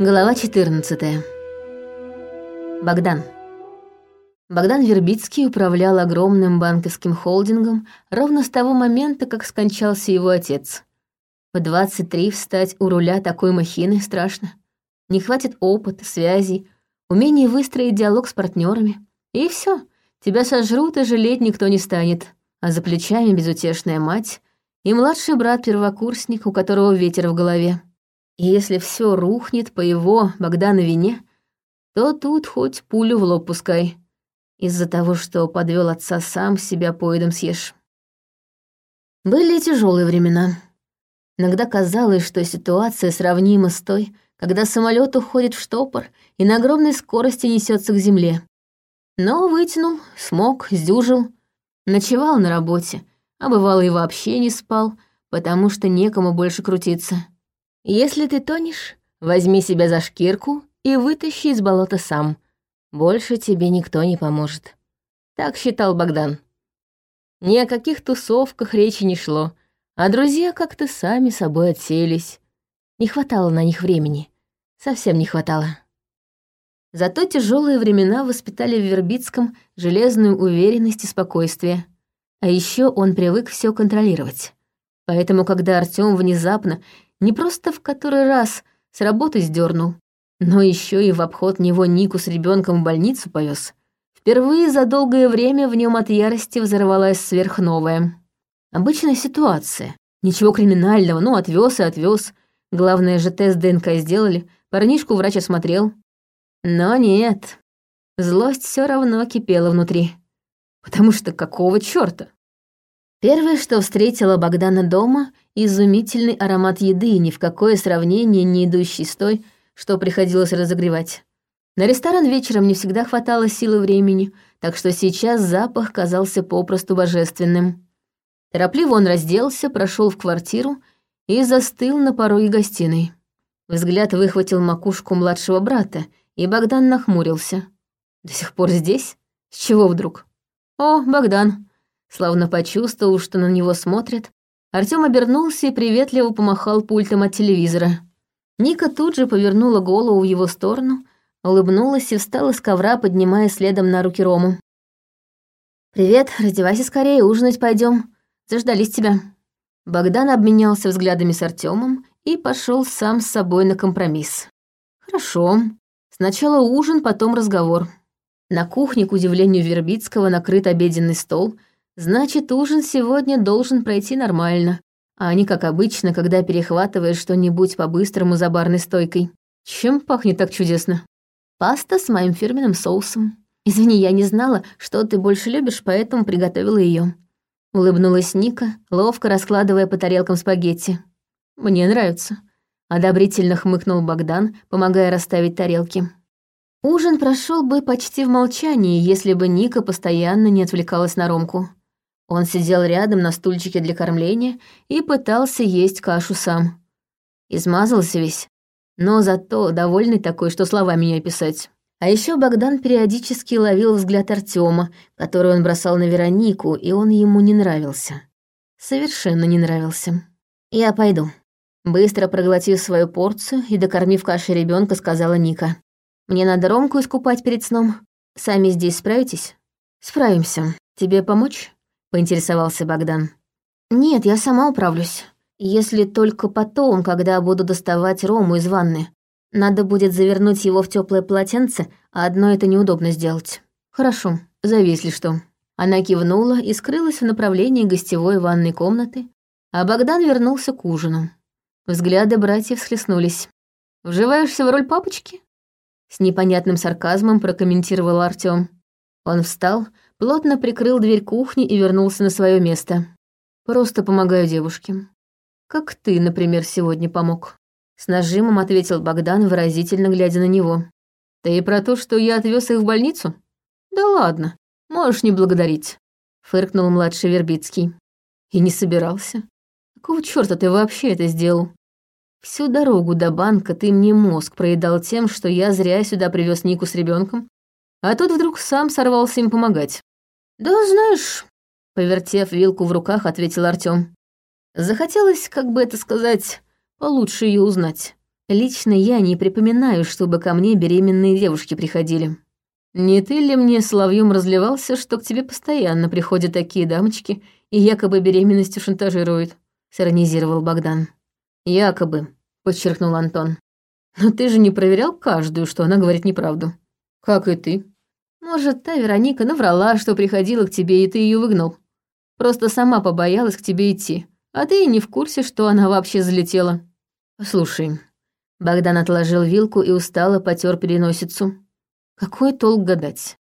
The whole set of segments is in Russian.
Глава 14. Богдан. Богдан Вербицкий управлял огромным банковским холдингом ровно с того момента, как скончался его отец. В 23 встать у руля такой махины страшно. Не хватит опыта, связей, умения выстроить диалог с партнерами. И все, тебя сожрут, и жалеть никто не станет. А за плечами безутешная мать и младший брат-первокурсник, у которого ветер в голове. И если все рухнет по его, Богдана, вине, то тут хоть пулю в лоб пускай. Из-за того, что подвел отца сам, себя поедом съешь. Были тяжелые времена. Иногда казалось, что ситуация сравнима с той, когда самолет уходит в штопор и на огромной скорости несется к земле. Но вытянул, смог, сдюжил, ночевал на работе, а бывало и вообще не спал, потому что некому больше крутиться. Если ты тонешь, возьми себя за шкирку и вытащи из болота сам. Больше тебе никто не поможет. Так считал Богдан. Ни о каких тусовках речи не шло, а друзья как-то сами собой отселись. Не хватало на них времени. Совсем не хватало. Зато тяжелые времена воспитали в Вербицком железную уверенность и спокойствие. А еще он привык все контролировать. Поэтому, когда Артём внезапно не просто в который раз с работы сдернул, но еще и в обход него Нику с ребенком в больницу повез. Впервые за долгое время в нем от ярости взорвалась сверхновая. Обычная ситуация. Ничего криминального, ну, отвез и отвез. Главное же тест ДНК сделали, парнишку врач осмотрел. Но нет, злость все равно кипела внутри. Потому что какого чёрта? Первое, что встретила Богдана дома, изумительный аромат еды, ни в какое сравнение не идущий с той, что приходилось разогревать. На ресторан вечером не всегда хватало силы времени, так что сейчас запах казался попросту божественным. Торопливо он разделся, прошел в квартиру и застыл на пороге гостиной. Взгляд выхватил макушку младшего брата, и Богдан нахмурился. «До сих пор здесь? С чего вдруг?» «О, Богдан!» Словно почувствовав, что на него смотрят, Артём обернулся и приветливо помахал пультом от телевизора. Ника тут же повернула голову в его сторону, улыбнулась и встала с ковра, поднимая следом на руки Рому. «Привет, раздевайся скорее, ужинать пойдем. Заждались тебя». Богдан обменялся взглядами с Артёмом и пошел сам с собой на компромисс. «Хорошо. Сначала ужин, потом разговор». На кухне, к удивлению Вербицкого, накрыт обеденный стол — Значит, ужин сегодня должен пройти нормально, а не как обычно, когда перехватываешь что-нибудь по-быстрому за барной стойкой. Чем пахнет так чудесно? Паста с моим фирменным соусом. Извини, я не знала, что ты больше любишь, поэтому приготовила ее. Улыбнулась Ника, ловко раскладывая по тарелкам спагетти. Мне нравится. Одобрительно хмыкнул Богдан, помогая расставить тарелки. Ужин прошел бы почти в молчании, если бы Ника постоянно не отвлекалась на Ромку. Он сидел рядом на стульчике для кормления и пытался есть кашу сам. Измазался весь, но зато довольный такой, что словами не описать. А еще Богдан периодически ловил взгляд Артема, который он бросал на Веронику, и он ему не нравился. Совершенно не нравился. «Я пойду». Быстро проглотив свою порцию и докормив кашей ребенка, сказала Ника. «Мне надо Ромку искупать перед сном. Сами здесь справитесь?» «Справимся. Тебе помочь?» Поинтересовался Богдан. «Нет, я сама управлюсь. Если только потом, когда буду доставать Рому из ванны. Надо будет завернуть его в теплое полотенце, а одно это неудобно сделать». «Хорошо, зови, если что». Она кивнула и скрылась в направлении гостевой ванной комнаты, а Богдан вернулся к ужину. Взгляды братьев схлестнулись. «Вживаешься в роль папочки?» С непонятным сарказмом прокомментировал Артём. Он встал, плотно прикрыл дверь кухни и вернулся на свое место. «Просто помогаю девушке. Как ты, например, сегодня помог?» С нажимом ответил Богдан, выразительно глядя на него. «Ты и про то, что я отвез их в больницу?» «Да ладно, можешь не благодарить», — фыркнул младший Вербицкий. «И не собирался. Какого чёрта ты вообще это сделал? Всю дорогу до банка ты мне мозг проедал тем, что я зря сюда привез Нику с ребенком, а тут вдруг сам сорвался им помогать. «Да знаешь...» — повертев вилку в руках, ответил Артём. Захотелось, как бы это сказать, получше ее узнать. Лично я не припоминаю, чтобы ко мне беременные девушки приходили. Не ты ли мне соловьем разливался, что к тебе постоянно приходят такие дамочки и якобы беременностью шантажируют?» — сиронизировал Богдан. «Якобы», — подчеркнул Антон. «Но ты же не проверял каждую, что она говорит неправду. Как и ты. Может, та Вероника наврала, что приходила к тебе, и ты ее выгнал. Просто сама побоялась к тебе идти, а ты и не в курсе, что она вообще залетела. Слушай, Богдан отложил вилку и устало потер переносицу. Какой толк гадать?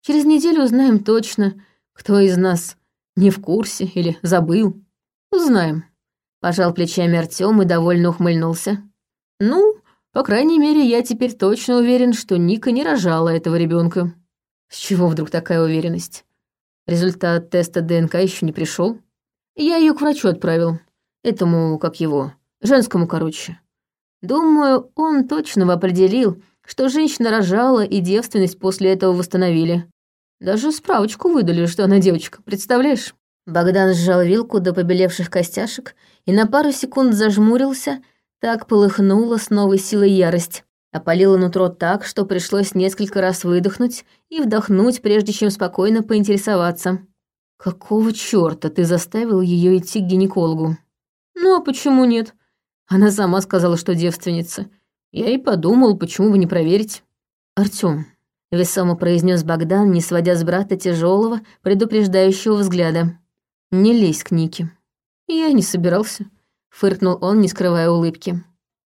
Через неделю узнаем точно, кто из нас не в курсе или забыл. Узнаем. Пожал плечами Артём и довольно ухмыльнулся. Ну, по крайней мере, я теперь точно уверен, что Ника не рожала этого ребенка. С чего вдруг такая уверенность? Результат теста ДНК еще не пришел. Я ее к врачу отправил. Этому, как его, женскому, короче. Думаю, он точно определил, что женщина рожала и девственность после этого восстановили. Даже справочку выдали, что она девочка, представляешь? Богдан сжал вилку до побелевших костяшек и на пару секунд зажмурился, так полыхнула с новой силой ярость. Опалила нутро так, что пришлось несколько раз выдохнуть и вдохнуть, прежде чем спокойно поинтересоваться. «Какого чёрта ты заставил её идти к гинекологу?» «Ну а почему нет?» Она сама сказала, что девственница. Я и подумал, почему бы не проверить. Артём, весомо произнес Богдан, не сводя с брата тяжелого, предупреждающего взгляда. Не лезь к Нике. Я не собирался, фыркнул он, не скрывая улыбки.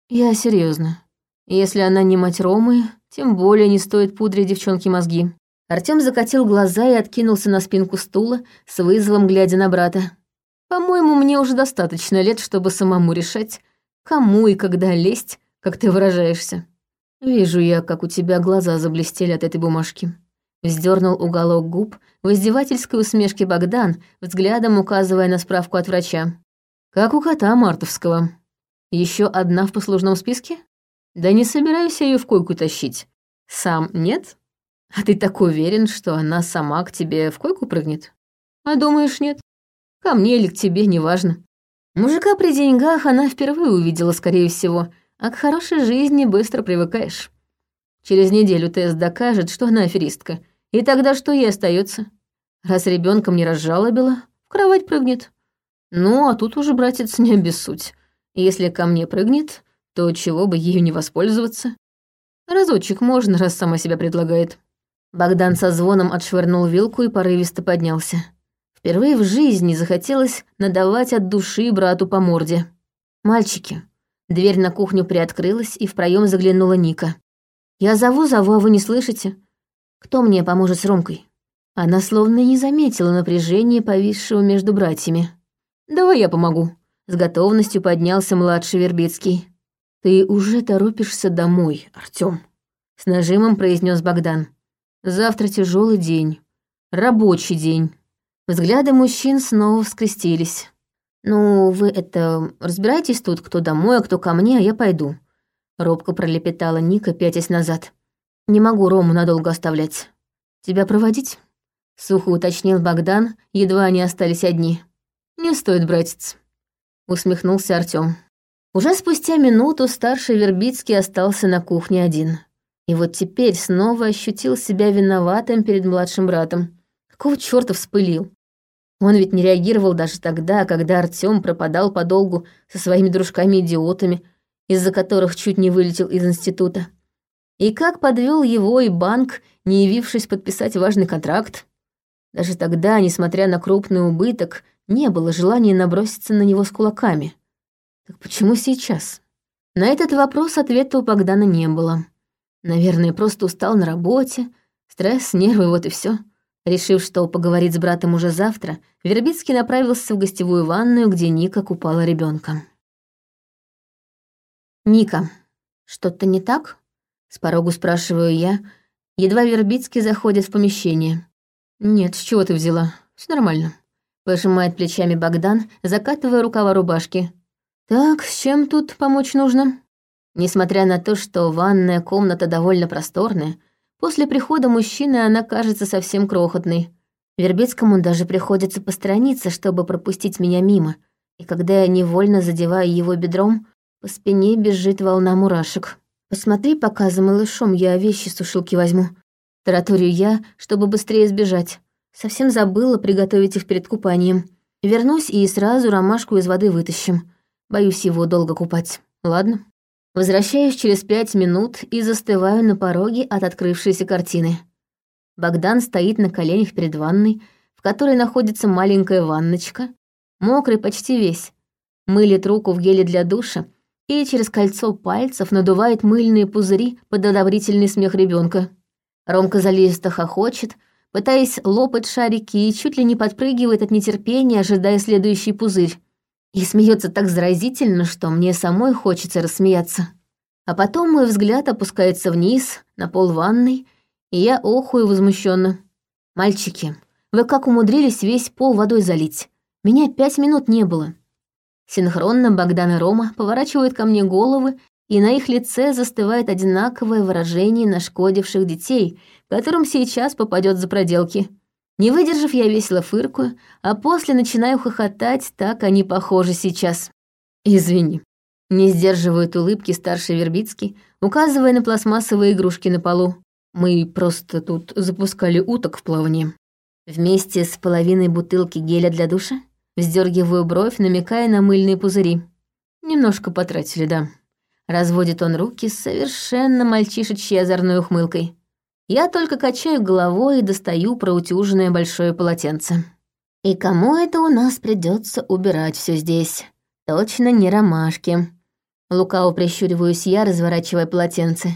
Я серьезно. Если она не мать Ромы, тем более не стоит пудрить девчонке мозги. Артём закатил глаза и откинулся на спинку стула, с вызовом глядя на брата. «По-моему, мне уже достаточно лет, чтобы самому решать, Кому и когда лезть, как ты выражаешься? Вижу я, как у тебя глаза заблестели от этой бумажки. Вздернул уголок губ в издевательской усмешке Богдан, взглядом указывая на справку от врача. Как у кота Мартовского. Еще одна в послужном списке? Да не собираюсь я ее в койку тащить. Сам нет? А ты так уверен, что она сама к тебе в койку прыгнет? А думаешь, нет? Ко мне или к тебе, неважно. Мужика при деньгах она впервые увидела, скорее всего, а к хорошей жизни быстро привыкаешь. Через неделю тест докажет, что она аферистка, и тогда что ей остается? Раз ребенком не разжалобила, в кровать прыгнет. Ну, а тут уже, братец, не обессудь. Если ко мне прыгнет, то чего бы ею не воспользоваться? Разочек можно, раз сама себя предлагает. Богдан со звоном отшвырнул вилку и порывисто поднялся. Впервые в жизни захотелось надавать от души брату по морде. «Мальчики». Дверь на кухню приоткрылась, и в проем заглянула Ника. «Я зову-зову, а вы не слышите? Кто мне поможет с Ромкой?» Она словно не заметила напряжения, повисшего между братьями. «Давай я помогу», — с готовностью поднялся младший Вербицкий. «Ты уже торопишься домой, Артём», — с нажимом произнес Богдан. «Завтра тяжелый день. Рабочий день». Взгляды мужчин снова скрестились. «Ну, вы это... разбирайтесь тут, кто домой, а кто ко мне, а я пойду». Робко пролепетала Ника, пятясь назад. «Не могу Рому надолго оставлять. Тебя проводить?» Сухо уточнил Богдан, едва они остались одни. «Не стоит, братец», — усмехнулся Артём. Уже спустя минуту старший Вербицкий остался на кухне один. И вот теперь снова ощутил себя виноватым перед младшим братом. Какого чёрта вспылил? Он ведь не реагировал даже тогда, когда Артём пропадал подолгу со своими дружками-идиотами, из-за которых чуть не вылетел из института. И как подвел его и банк, не явившись подписать важный контракт. Даже тогда, несмотря на крупный убыток, не было желания наброситься на него с кулаками. Так почему сейчас? На этот вопрос ответа у Богдана не было. Наверное, просто устал на работе, стресс, нервы, вот и все. Решив, что поговорить с братом уже завтра, Вербицкий направился в гостевую ванную, где Ника купала ребенка. «Ника, что-то не так?» — с порогу спрашиваю я. Едва Вербицкий заходит в помещение. «Нет, с чего ты взяла? Все нормально», — пожимает плечами Богдан, закатывая рукава рубашки. «Так, с чем тут помочь нужно?» Несмотря на то, что ванная комната довольно просторная, После прихода мужчины она кажется совсем крохотной. Вербицкому даже приходится посторониться, чтобы пропустить меня мимо. И когда я невольно задеваю его бедром, По спине бежит волна мурашек. Посмотри пока за малышом, я вещи с сушилки возьму. Тараторию я, чтобы быстрее сбежать. Совсем забыла приготовить их перед купанием. Вернусь и сразу ромашку из воды вытащим. Боюсь его долго купать. Ладно. Возвращаюсь через пять минут и застываю на пороге от открывшейся картины. Богдан стоит на коленях перед ванной, в которой находится маленькая ванночка, мокрый почти весь, мылит руку в геле для душа и через кольцо пальцев надувает мыльные пузыри под одобрительный смех ребенка. Ромка заливисто хохочет, пытаясь лопать шарики и чуть ли не подпрыгивает от нетерпения, ожидая следующий пузырь. И смеется так заразительно, что мне самой хочется рассмеяться. А потом мой взгляд опускается вниз, на пол ванной, и я охую возмущенно. «Мальчики, вы как умудрились весь пол водой залить? Меня пять минут не было». Синхронно Богдан и Рома поворачивают ко мне головы, и на их лице застывает одинаковое выражение нашкодивших детей, которым сейчас попадет за проделки. Не выдержав, я весело фыркую, а после начинаю хохотать, так они похожи сейчас. «Извини». Не сдерживают улыбки старший Вербицкий, указывая на пластмассовые игрушки на полу. Мы просто тут запускали уток в плавание. Вместе с половиной бутылки геля для душа вздергиваю бровь, намекая на мыльные пузыри. Немножко потратили, да. Разводит он руки с совершенно мальчишечьей озорной ухмылкой. Я только качаю головой и достаю проутюженное большое полотенце. И кому это у нас придется убирать все здесь? Точно не ромашки. Лукаво прищуриваюсь я, разворачивая полотенце.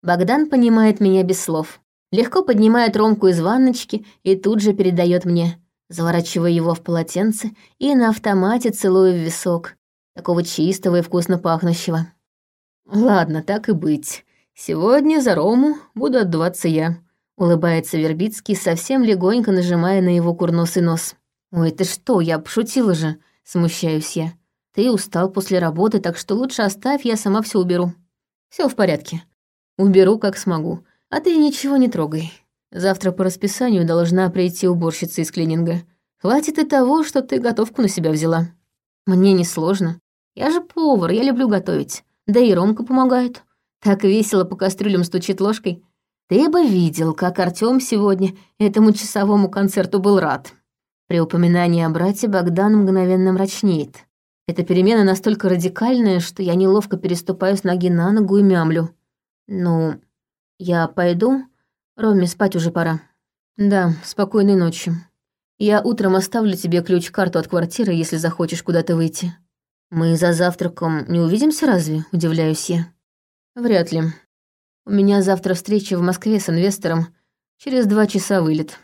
Богдан понимает меня без слов. Легко поднимает Ромку из ванночки и тут же передает мне. Заворачивая его в полотенце и на автомате целую в висок. Такого чистого и вкусно пахнущего. Ладно, так и быть. Сегодня за Рому буду отдуваться я. Улыбается Вербицкий, совсем легонько нажимая на его курносый нос. «Ой, ты что, я пошутила же!» — смущаюсь я. «Ты устал после работы, так что лучше оставь, я сама все уберу». Все в порядке. Уберу, как смогу. А ты ничего не трогай. Завтра по расписанию должна прийти уборщица из клининга. Хватит и того, что ты готовку на себя взяла. Мне не сложно. Я же повар, я люблю готовить. Да и Ромка помогает. Так весело по кастрюлям стучит ложкой. Ты бы видел, как Артём сегодня этому часовому концерту был рад. При упоминании о брате Богдан мгновенно мрачнеет. Эта перемена настолько радикальная, что я неловко переступаю с ноги на ногу и мямлю. Ну, я пойду. Роме спать уже пора. Да, спокойной ночи. Я утром оставлю тебе ключ-карту от квартиры, если захочешь куда-то выйти. Мы за завтраком не увидимся разве? Удивляюсь я. Вряд ли. У меня завтра встреча в Москве с инвестором. Через два часа вылет.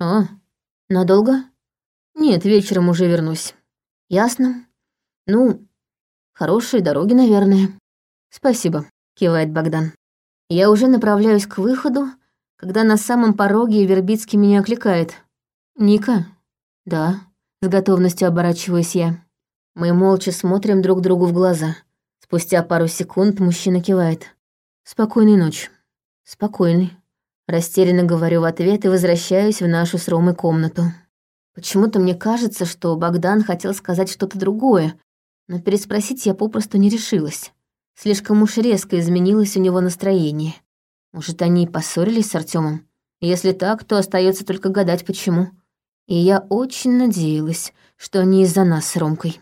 А, надолго? Нет, вечером уже вернусь. Ясно. Ну, хорошие дороги, наверное. Спасибо, кивает Богдан. Я уже направляюсь к выходу, когда на самом пороге Вербицкий меня окликает. «Ника?» «Да», — с готовностью оборачиваюсь я. Мы молча смотрим друг другу в глаза. Спустя пару секунд мужчина кивает. «Спокойной ночи». «Спокойной». Растерянно говорю в ответ и возвращаюсь в нашу с Ромой комнату. Почему-то мне кажется, что Богдан хотел сказать что-то другое, но переспросить я попросту не решилась. Слишком уж резко изменилось у него настроение. Может, они поссорились с Артемом? Если так, то остается только гадать, почему. И я очень надеялась, что они из-за нас с Ромкой.